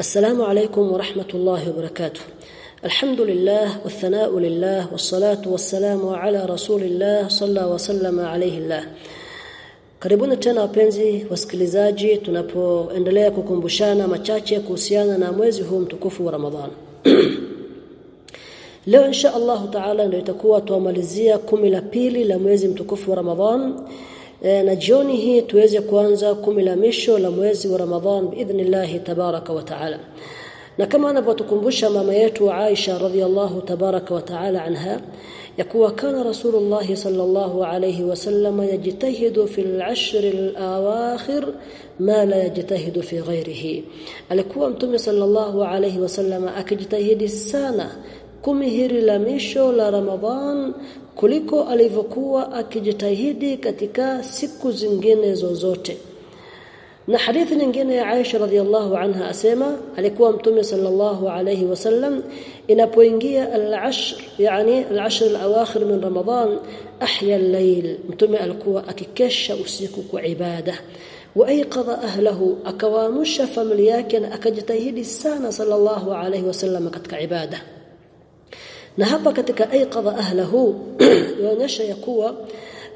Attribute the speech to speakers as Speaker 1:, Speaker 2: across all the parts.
Speaker 1: السلام عليكم ورحمة الله وبركاته الحمد لله والثناء لله والصلاة والسلام على رسول الله صلى وسلم عليه الله Karibuni tena wapenzi wasikilizaji tunapoendelea kukumbushana machache kuhusiana na mwezi huu mtukufu wa Ramadhan. Leo insha Allah Taala ndio itakuwa tuamalizia kumi la pili la mwezi mtukufu wa Ramadhan. E, na jioni hii tuweze kuanza kumi la misho la mwezi wa Ramadhan biidhnillah tabaraka wa taala. Na kama anavyotukumbusha mama yetu Aisha radhiallahu tabaraka wa taala anha yakuwa kana rasulullah sallallahu alayhi wasallam yajtahidu fil ashr al awakhir ma la yajtahidu fi ghayrihi alikuwa mtume sallallahu alayhi wasallam akijitahidi sana kumi hili la misho la Ramadhan kuliko alivyokuwa akijitahidi katika siku zingine zozote. Na hadithi nyingine ya Aisha radhiallahu anha asema alikuwa mtume sallallahu alayhi wasallam inapoingia al-ashr yani al-ashr al-awakhir min Ramadhan ahya al-layl mtume alikuwa akikesha usiku kwa ibada. Waaiqadha ahlahu akawaamsha familia yake na akajitahidi sana sallallahu alayhi wasallam katika ibada na hapa katika aiqadha ahlahu inaonyesha ya kuwa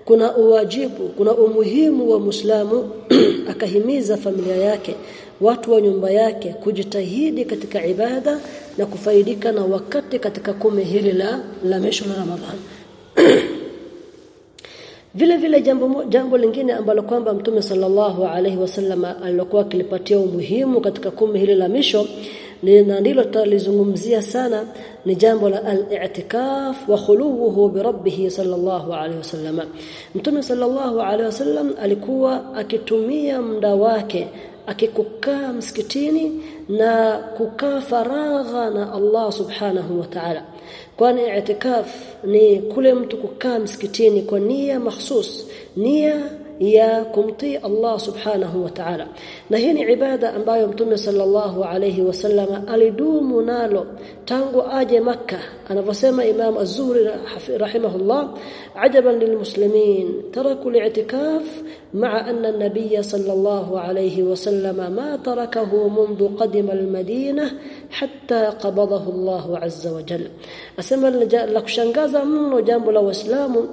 Speaker 1: kuna uwajibu kuna umuhimu wa Muislamu akahimiza familia yake watu wa nyumba yake kujitahidi katika ibada na kufaidika na wakati katika kumi hili la la mesho la Ramadhan. Vile vile jambo jambo lingine ambalo kwamba Mtume sallallahu alaihi wasallam alikuwa akilipatia umuhimu katika kumi hili la misho na ndilo tutalizungumzia sana ni jambo la al-i'tikaf wa khuluhu bi rabbih sallallahu alayhi wasallam. Mtume sallallahu alayhi wasallam alikuwa akitumia muda wake akikukaa msikitini na kukaa faragha na Allah subhanahu wa ta'ala kwani i'tikaf ni kule mtu kukaa msikitini kwa nia mahsus nia ya kumtii Allah subhanahu wa ta'ala na hii ni ibada ambayo mtume sallallahu alayhi wasallam alidumu nalo tangu aje maka anavyosema Imam Az-Zuhri rahimahullah ajaban lilmuslimin taraku al-i'tikaf ma'a anna an-nabiy sallallahu alayhi wasallam ma tarakahu منذ قدم المدينة حتى قبضه الله عز وجل asema la kushangaza mno jambo la waislamu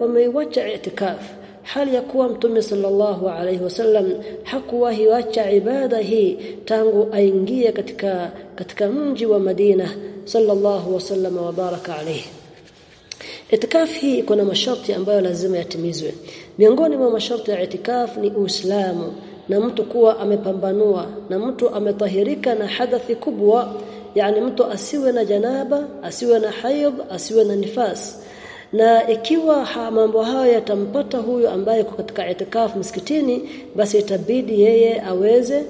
Speaker 1: wameiacha i'tikaf. Hali ya kuwa mtume sallallahu alaihi wasallam hakuwahi wacha ibada hii tangu aingie katika katika mji wa Madina sallallahu wasallam wa baraka alayhi. Itikaf hii kuna masharti ambayo lazima yatimizwe. Miongoni mwa masharti ya itikaf ni Uislamu na mtu kuwa amepambanua na mtu ametahirika na hadathi kubwa yani mtu asiwe na janaba, asiwe na haidh, asiwe na nifas. Na ikiwa ha, mambo hayo yatampata huyu ambaye yuko katika itikafu msikitini basi itabidi yeye aweze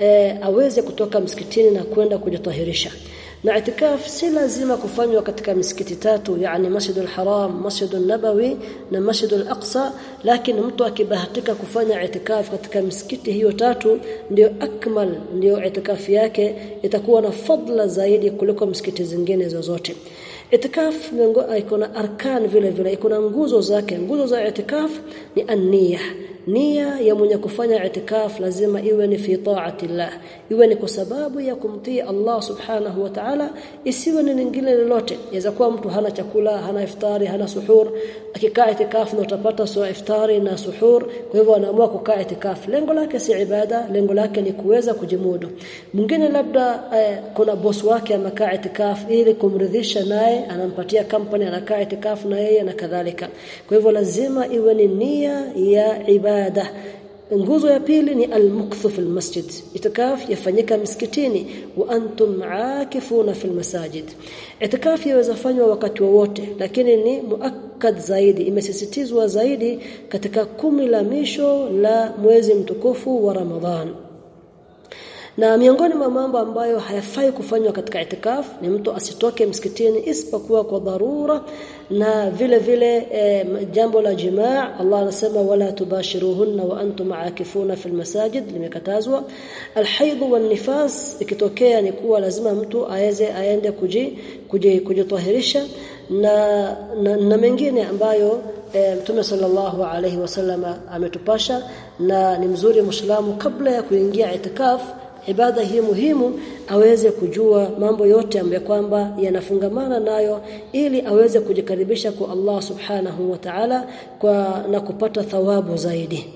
Speaker 1: e, aweze kutoka msikitini na kwenda kujitahirisha na itikaf si lazima kufanywa katika misikiti tatu yani Masjidul Haram, Masjidul Nabawi na Masjidul Aqsa lakini mtu akibahatika kufanya itikaf katika misikiti hiyo tatu ndio akmal ndio itikaf yake itakuwa na fadla zaidi kuliko misikiti zingine zozote. Itikaf iko na arkan vile vile iko na nguzo zake. Nguzo za itikaf ni an-niyya nia ya mwenye kufanya itikaf lazima iwe ni fi ta'atillah. Iwe ni kwa sababu ya kumtii Allah subhanahu wa ta'ala isiwe ni lingine lolote. Inaweza kuwa mtu hana chakula hana iftari hana suhur. Akikaa itikaf na utapata so iftari na suhur kwa hivyo anaamua kukaa itikaf. Lengo lake si ibada lengo lake ni kuweza kujimudu. Mwingine labda eh, kuna boss wake amekaa itikaf ili kumridhisha naye anampatia company anakaa itikaf na yeye na kadhalika. Kwa hivyo lazima iwe ni nia ya ibada nguzo ya pili ni almukthu fil masjid. Itikaf yafanyika msikitini wa antum aakifuna fil masajid. Itikaf yaweza fanywa wakati wowote lakini ni muakkad zaidi. Imesisitizwa zaidi katika kumi la misho la mwezi mtukufu wa Ramadhan na miongoni mwa mambo ambayo hayafai kufanywa katika itikaf ni mtu asitoke msikitini isipokuwa kwa dharura na vile vile e, jambo la jimaa Allah anasema wala tubashiruhunna wa antum aakifuna fil masajid limekatazwa. Alhaidh wan nifas ikitokea ni kuwa lazima mtu aweze aende kuji kujitahirisha na, na na mengine ambayo e, Mtume sallallahu alaihi wasallam ametupasha na ni mzuri Muislamu kabla ya kuingia itikaf ibada hii muhimu aweze kujua mambo yote ambayo kwamba yanafungamana nayo ili aweze kujikaribisha kwa Allah subhanahu wa ta'ala kwa na kupata thawabu zaidi.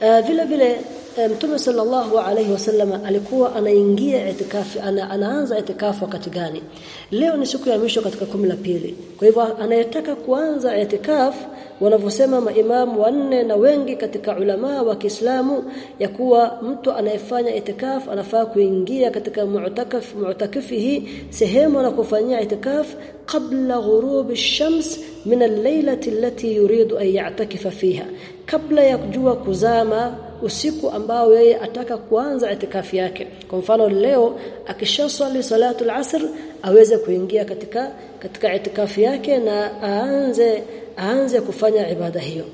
Speaker 1: Uh, vile vile Mtume sallallahu alayhi wasallam alikuwa anaingia itikafu ana, anaanza itikafu wakati gani? Leo ni siku ya mwisho katika kumi la pili. Kwa hivyo anayetaka kuanza itikafu wanavyosema maimamu wanne na wengi katika ulama wa Kiislamu ya kuwa mtu anayefanya itikaf anafaa kuingia katika mu'takaf mu'takifihi sehemu na kufanyia itikaf qabla ghurub ash-shams min al-lailati allati yuridu an ya'takifa fiha. Kabla ya kujua kuzama usiku ambao yeye ataka kuanza itikafi yake. Kwa mfano leo akishaswali salatu al-asr aweze kuingia katika katika itikafi yake na aanze aanze kufanya ibada hiyo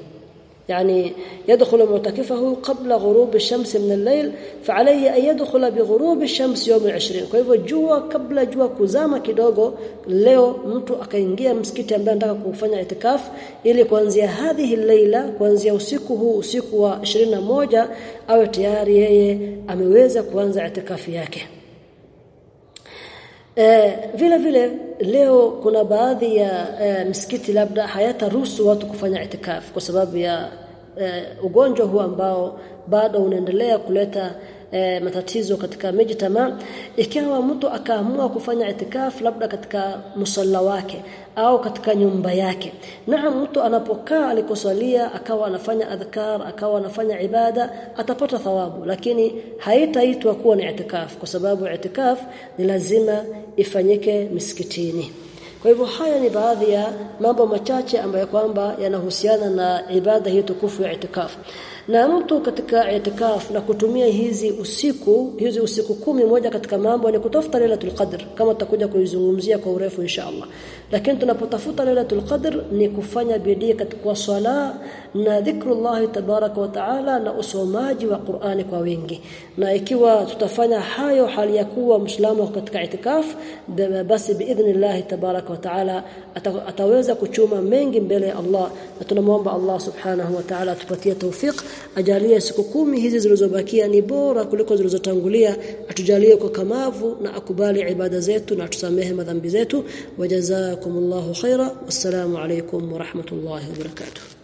Speaker 1: يعني يدخل معتكفه قبل غروب الشمس من الليل فعليه أن يدخل بغروب الشمس يوم العشرين kwa hivyo jua kabla jua kuzama kidogo leo mtu akaingia msikiti ambaye anataka kufanya itikaf ili kuanzia hadhihi leila kuanzia usiku huu usiku wa 21 awe tayari yeye ameweza kuanza itikafi yake E, vile vile leo kuna baadhi ya e, msikiti labda hayataruhusu watu kufanya itikafu kwa sababu ya e, ugonjwa huu ambao bado unaendelea kuleta e, matatizo katika miji tamaa. Ikiwa mtu akaamua kufanya itikaf labda katika musalla wake au katika nyumba yake. Na mtu anapokaa alikosalia akawa anafanya adhkar akawa anafanya ibada atapata thawabu. Lakini haitaitwa kuwa ni itikaf kwa sababu itikaf ni lazima ifanyike misikitini kwa hivyo haya ni baadhi ya mambo machache ambayo kwamba yanahusiana na ibada hii tukufu ya itikaf na mtu katika itikaf na kutumia hizi usiku hizi usiku kumi moja katika mambo ni kutafuta lailatul qadr kama tutakuja kuizungumzia kwa urefu inshallah. Lakini tunapotafuta lailatul qadr ni kufanya bidii katika swala na dhikrullah tabaraka wa taala na usomaji wa Qur'ani kwa wingi. Na ikiwa tutafanya hayo hali ya kuwa muislamu katika itikaf basi biidhnillah tabaraka wa taala ataweza kuchuma mengi mbele ya Allah. Na tunamwomba Allah subhanahu wa ta'ala ajalie siku kumi hizi zilizobakia ni bora kuliko zilizotangulia. Atujalie kwa kamavu na akubali ibada zetu na atusamehe madhambi zetu. Wajazakumullahu khaira wassalamu alaykum wa rahmatullahi wa barakatuh